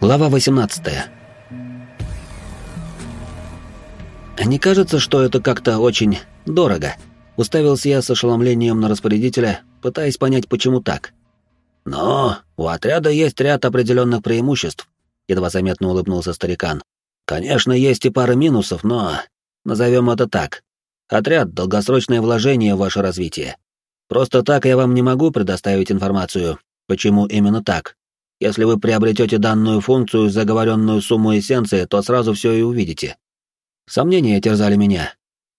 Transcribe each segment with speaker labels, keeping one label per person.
Speaker 1: Глава 18 «Не кажется, что это как-то очень дорого?» Уставился я с ошеломлением на распорядителя, пытаясь понять, почему так. «Но у отряда есть ряд определенных преимуществ», — едва заметно улыбнулся старикан. «Конечно, есть и пара минусов, но назовем это так. Отряд — долгосрочное вложение в ваше развитие. Просто так я вам не могу предоставить информацию, почему именно так. Если вы приобретете данную функцию за заговоренную сумму эссенции, то сразу все и увидите. Сомнения терзали меня.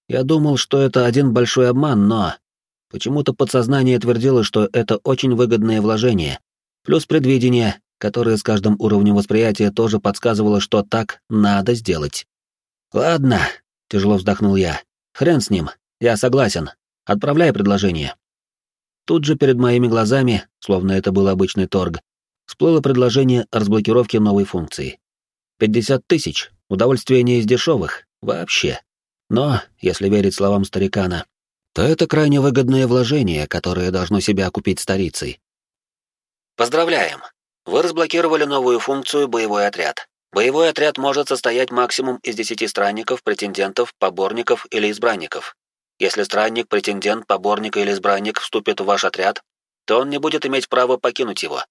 Speaker 1: Я думал, что это один большой обман, но... Почему-то подсознание твердило, что это очень выгодное вложение. Плюс предвидение, которое с каждым уровнем восприятия тоже подсказывало, что так надо сделать. «Ладно», — тяжело вздохнул я. «Хрен с ним. Я согласен. Отправляй предложение». Тут же перед моими глазами, словно это был обычный торг, всплыло предложение о разблокировке новой функции. 50 тысяч. Удовольствие не из дешевых. Вообще. Но, если верить словам старикана, то это крайне выгодное вложение, которое должно себя окупить старицей. Поздравляем! Вы разблокировали новую функцию «Боевой отряд». Боевой отряд может состоять максимум из 10 странников, претендентов, поборников или избранников. Если странник, претендент, поборник или избранник вступит в ваш отряд, то он не будет иметь права покинуть его.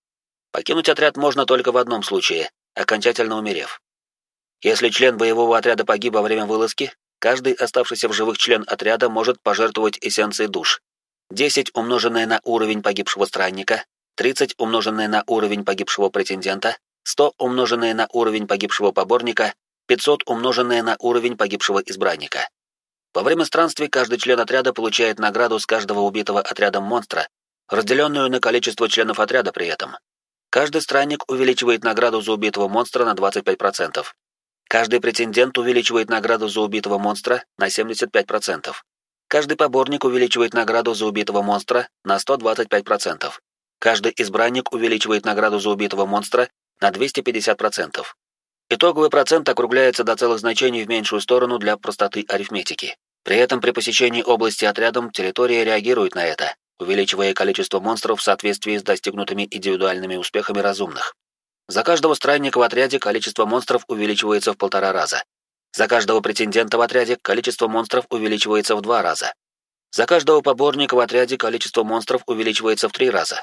Speaker 1: Покинуть отряд можно только в одном случае, окончательно умерев. Если член боевого отряда погиб во время вылазки, каждый оставшийся в живых член отряда может пожертвовать эссенцией душ. 10 умноженное на уровень погибшего странника, 30 умноженное на уровень погибшего претендента, 100 умноженное на уровень погибшего поборника, 500 умноженное на уровень погибшего избранника. Во время странствий каждый член отряда получает награду с каждого убитого отрядом монстра, разделенную на количество членов отряда при этом. Каждый странник увеличивает награду за убитого монстра на 25%. Каждый претендент увеличивает награду за убитого монстра на 75%. Каждый поборник увеличивает награду за убитого монстра на 125%. Каждый избранник увеличивает награду за убитого монстра на 250%. Итоговый процент округляется до целых значений в меньшую сторону для простоты арифметики. При этом при посещении области отрядом территория реагирует на это, увеличивая количество монстров в соответствии с достигнутыми индивидуальными успехами разумных. За каждого странника в отряде количество монстров увеличивается в полтора раза. За каждого претендента в отряде количество монстров увеличивается в два раза. За каждого поборника в отряде количество монстров увеличивается в три раза.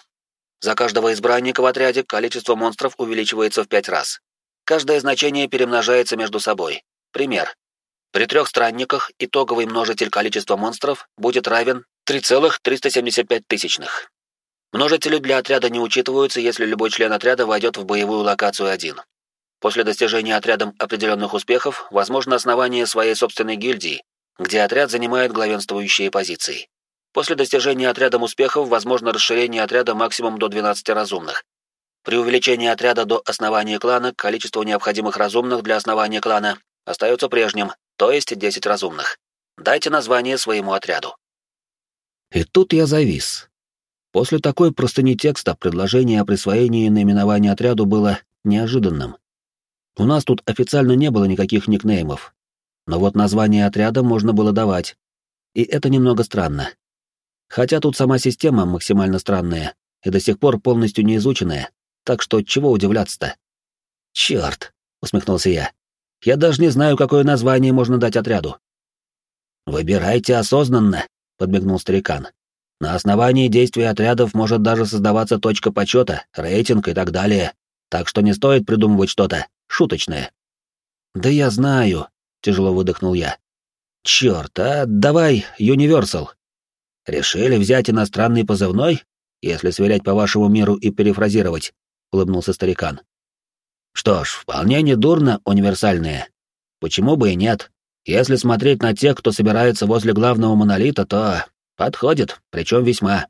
Speaker 1: За каждого избранника в отряде количество монстров увеличивается в пять раз. Каждое значение перемножается между собой. Пример. При трех странниках итоговый множитель количества монстров будет равен 3,375 тысячных. Множители для отряда не учитываются, если любой член отряда войдет в боевую локацию один. После достижения отрядом определенных успехов возможно основание своей собственной гильдии, где отряд занимает главенствующие позиции. После достижения отрядом успехов возможно расширение отряда максимум до 12 разумных. При увеличении отряда до основания клана количество необходимых разумных для основания клана остается прежним, то есть 10 разумных. Дайте название своему отряду. И тут я завис. После такой простыни текста предложение о присвоении наименования отряду было неожиданным. У нас тут официально не было никаких никнеймов, но вот название отряда можно было давать. И это немного странно. Хотя тут сама система максимально странная и до сих пор полностью не изученная, так что чего удивляться-то? Черт, усмехнулся я. Я даже не знаю, какое название можно дать отряду. Выбирайте осознанно, подмигнул старикан. На основании действий отрядов может даже создаваться точка почета, рейтинг и так далее. Так что не стоит придумывать что-то шуточное. Да я знаю, тяжело выдохнул я. Черт, а давай Universal. Решили взять иностранный позывной, если сверять по вашему миру и перефразировать, улыбнулся старикан. Что ж, вполне недурно универсальные. Почему бы и нет? Если смотреть на тех, кто собирается возле главного монолита, то Подходит, причем весьма.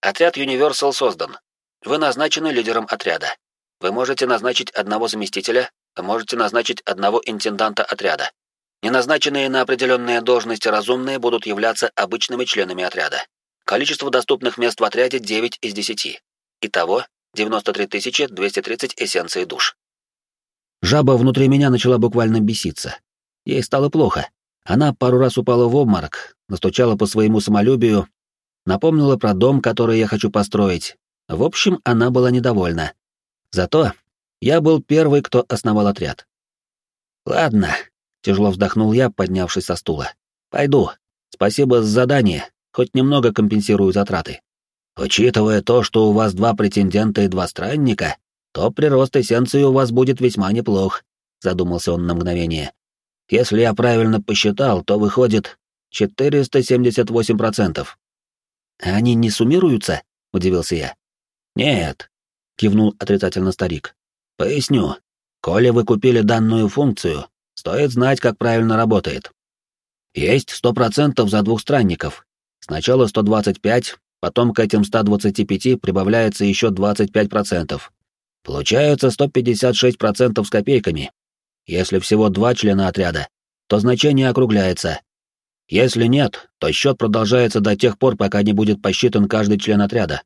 Speaker 1: Отряд Universal создан. Вы назначены лидером отряда. Вы можете назначить одного заместителя, а можете назначить одного интенданта отряда. Неназначенные на определенные должности разумные будут являться обычными членами отряда. Количество доступных мест в отряде 9 из 10. Итого 93 230 эссенций душ. Жаба внутри меня начала буквально беситься. Ей стало плохо. Она пару раз упала в обморок, настучала по своему самолюбию, напомнила про дом, который я хочу построить. В общем, она была недовольна. Зато я был первый, кто основал отряд. Ладно, тяжело вздохнул я, поднявшись со стула. Пойду. Спасибо за задание, хоть немного компенсирую затраты. Учитывая то, что у вас два претендента и два странника, то прирост эссенции у вас будет весьма неплох, задумался он на мгновение. Если я правильно посчитал, то выходит 478%. Они не суммируются? удивился я. Нет, кивнул отрицательно старик. Поясню. Коли вы купили данную функцию, стоит знать, как правильно работает. Есть сто процентов за двух странников. Сначала 125, потом к этим 125 прибавляется еще 25%. Получается 156% с копейками. Если всего два члена отряда, то значение округляется. Если нет, то счет продолжается до тех пор, пока не будет посчитан каждый член отряда.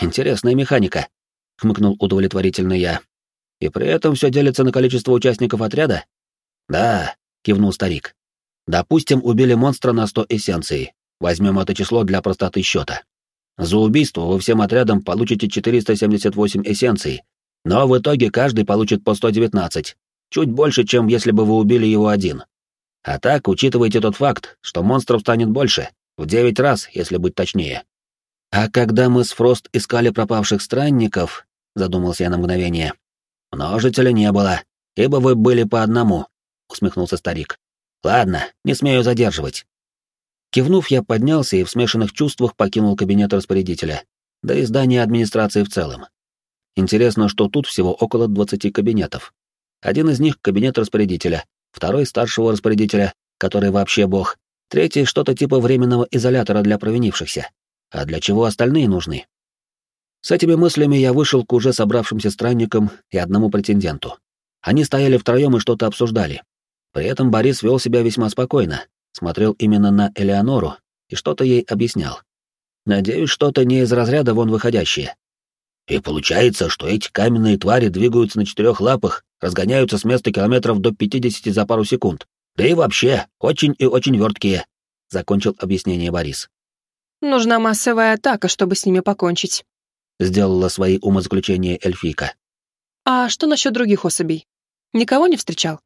Speaker 1: Интересная механика, хмыкнул удовлетворительно я. И при этом все делится на количество участников отряда? Да, кивнул старик. Допустим, убили монстра на 100 эссенций. Возьмем это число для простоты счета. За убийство вы всем отрядом получите 478 эссенций, но в итоге каждый получит по 119, чуть больше, чем если бы вы убили его один. А так, учитывайте тот факт, что монстров станет больше, в 9 раз, если быть точнее. А когда мы с Фрост искали пропавших странников, задумался я на мгновение, множителя не было, ибо вы были по одному, усмехнулся старик. Ладно, не смею задерживать. Кивнув, я поднялся и в смешанных чувствах покинул кабинет распорядителя, да и здание администрации в целом. Интересно, что тут всего около 20 кабинетов. Один из них — кабинет распорядителя, второй — старшего распорядителя, который вообще бог, третий — что-то типа временного изолятора для провинившихся. А для чего остальные нужны? С этими мыслями я вышел к уже собравшимся странникам и одному претенденту. Они стояли втроем и что-то обсуждали. При этом Борис вел себя весьма спокойно, смотрел именно на Элеонору и что-то ей объяснял. Надеюсь, что-то не из разряда вон выходящее. И получается, что эти каменные твари двигаются на четырех лапах, разгоняются с места километров до 50 за пару секунд. Да и вообще, очень и очень верткие, — закончил объяснение Борис.
Speaker 2: Нужна массовая атака, чтобы с ними покончить.
Speaker 1: Сделала свои умозаключения эльфийка.
Speaker 2: А что насчет других особей? Никого не встречал?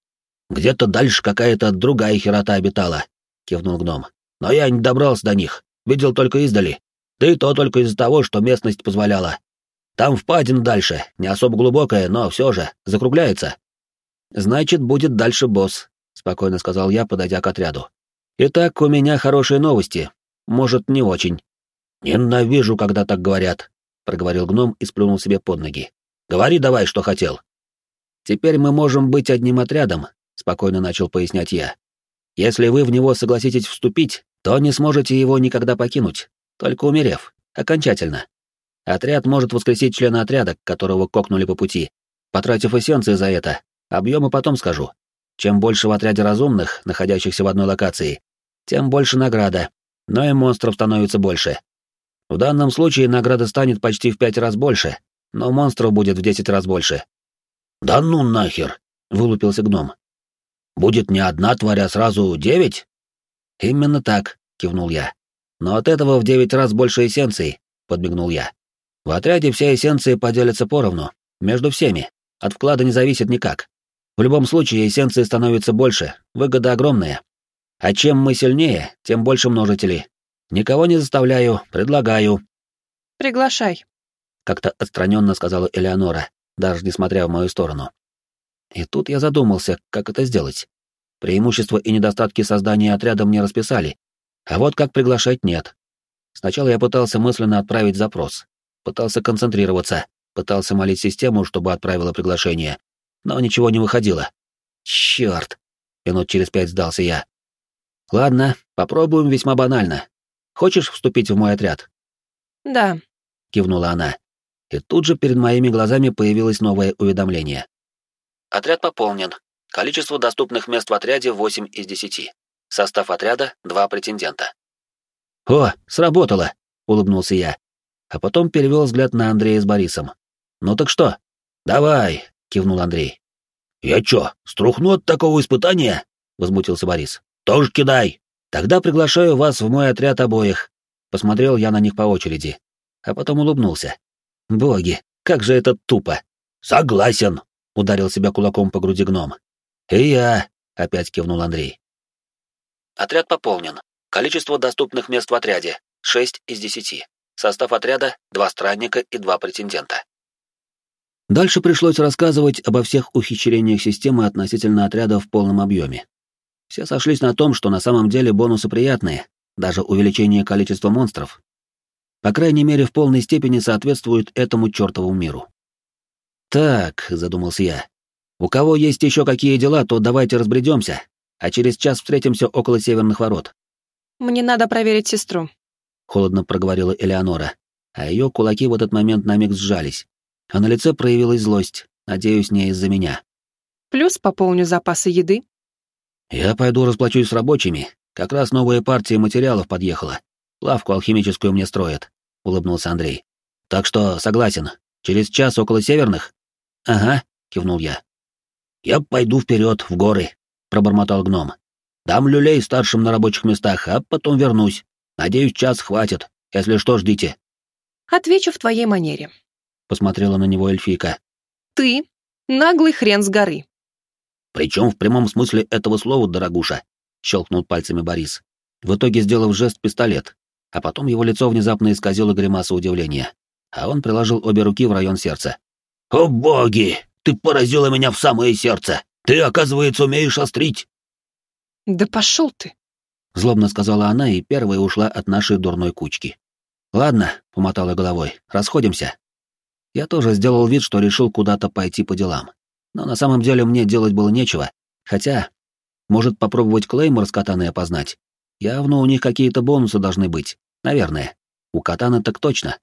Speaker 1: Где-то дальше какая-то другая херота обитала, кивнул гном. Но я не добрался до них, видел только издали. Да и то только из-за того, что местность позволяла. Там впадина дальше, не особо глубокая, но все же, закругляется. Значит, будет дальше босс, спокойно сказал я, подойдя к отряду. Итак, у меня хорошие новости. Может, не очень. Ненавижу, когда так говорят, проговорил гном и сплюнул себе под ноги. Говори давай, что хотел. Теперь мы можем быть одним отрядом, спокойно начал пояснять я. Если вы в него согласитесь вступить, то не сможете его никогда покинуть, только умерев, окончательно. Отряд может воскресить члена отряда, которого кокнули по пути, потратив эссенции за это. Объемы потом скажу. Чем больше в отряде разумных, находящихся в одной локации, тем больше награда, но и монстров становится больше. В данном случае награда станет почти в пять раз больше, но монстров будет в десять раз больше. «Да ну нахер!» — вылупился гном. «Будет не одна тварь, а сразу девять?» «Именно так», — кивнул я. «Но от этого в девять раз больше эссенций», — подмигнул я. В отряде все эссенции поделятся поровну, между всеми, от вклада не зависит никак. В любом случае эссенции становятся больше, выгода огромная. А чем мы сильнее, тем больше множителей. Никого не заставляю, предлагаю.
Speaker 2: Приглашай.
Speaker 1: Как-то отстраненно сказала Элеонора, даже не смотря в мою сторону. И тут я задумался, как это сделать. Преимущества и недостатки создания отряда мне расписали, а вот как приглашать нет. Сначала я пытался мысленно отправить запрос, пытался концентрироваться, пытался молить систему, чтобы отправила приглашение, но ничего не выходило. Черт! Минут через пять сдался я. Ладно, попробуем весьма банально. Хочешь вступить в мой отряд?
Speaker 2: Да,
Speaker 1: кивнула она. И тут же перед моими глазами появилось новое уведомление. Отряд пополнен. Количество доступных мест в отряде 8 из 10. Состав отряда — два претендента. «О, сработало!» — улыбнулся я, а потом перевел взгляд на Андрея с Борисом. «Ну так что?» «Давай!» — кивнул Андрей. «Я чё, струхну от такого испытания?» — возмутился Борис. «Тоже кидай!» «Тогда приглашаю вас в мой отряд обоих», — посмотрел я на них по очереди, а потом улыбнулся. «Боги, как же это тупо! Согласен, ударил себя кулаком по груди гном. И я, опять кивнул Андрей.
Speaker 3: Отряд пополнен. Количество доступных мест в отряде — 6 из 10. Состав отряда — два странника и два претендента.
Speaker 1: Дальше пришлось рассказывать обо всех ухищрениях системы относительно отряда в полном объеме. Все сошлись на том, что на самом деле бонусы приятные, даже увеличение количества монстров. По крайней мере, в полной степени соответствует этому чертову миру. «Так», — задумался я, — «у кого есть еще какие дела, то давайте разбредемся, а через час встретимся около северных ворот».
Speaker 2: «Мне надо проверить сестру», —
Speaker 1: холодно проговорила Элеонора, а ее кулаки в этот момент на миг сжались, а на лице проявилась злость, надеюсь, не из-за меня.
Speaker 2: «Плюс пополню запасы еды».
Speaker 1: «Я пойду расплачусь с рабочими, как раз новая партия материалов подъехала. Лавку алхимическую мне строят», — улыбнулся Андрей. «Так что согласен. Через час около северных?» «Ага», — кивнул я. «Я пойду вперед, в горы», — пробормотал гном. «Дам люлей старшим на рабочих местах, а потом вернусь. Надеюсь, час хватит. Если что, ждите».
Speaker 2: «Отвечу в твоей манере», —
Speaker 1: посмотрела на него эльфийка.
Speaker 2: «Ты — наглый хрен с горы».
Speaker 1: «Причем в прямом смысле этого слова, дорогуша», — щелкнул пальцами Борис, в итоге сделав жест пистолет, а потом его лицо внезапно исказило гримаса удивления, а он приложил обе руки в район сердца. «О боги! Ты поразила меня в самое сердце! Ты, оказывается, умеешь острить!»
Speaker 2: «Да пошел ты!»
Speaker 1: — злобно сказала она и первая ушла от нашей дурной кучки. «Ладно», — помотала головой, — «расходимся». Я тоже сделал вид, что решил куда-то пойти по делам. Но на самом деле мне делать было нечего. Хотя, может, попробовать Клеймор с катаной опознать? Явно у них какие-то бонусы должны быть. Наверное. У катаны так точно.